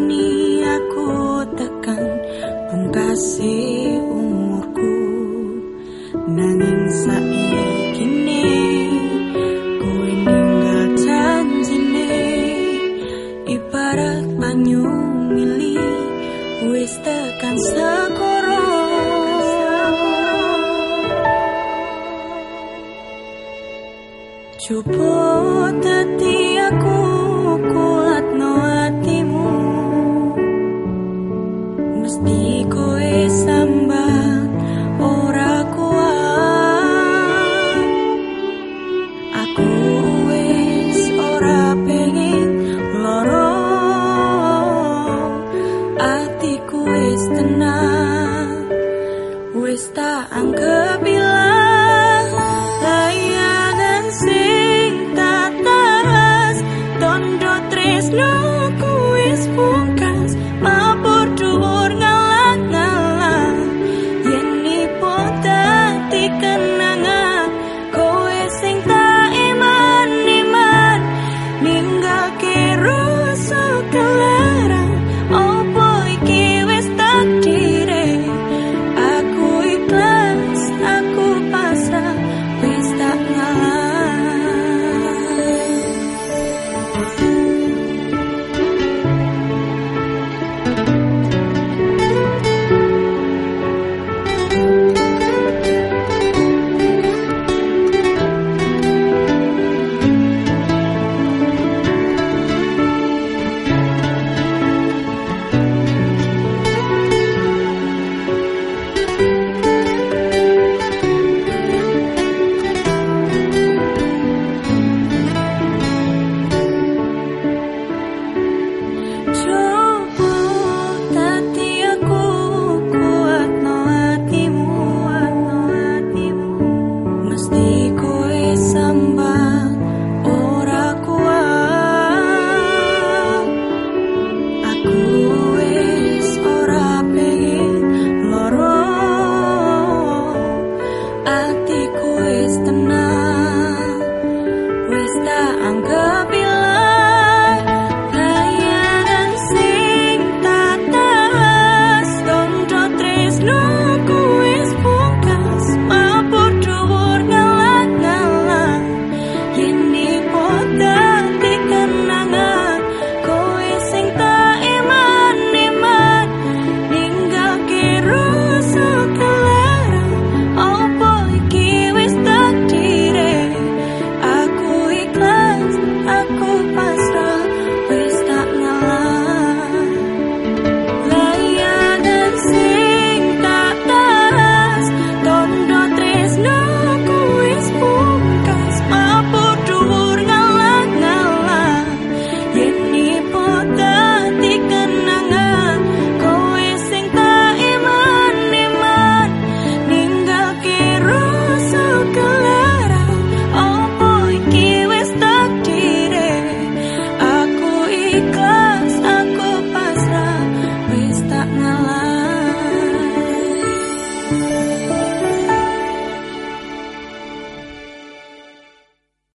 ini aku tekan pengkasih umurku. Nanging ku Kui ninggal janjine. Ibarat banyu milih Wis tekan sekoro Coba tadi aku 你过。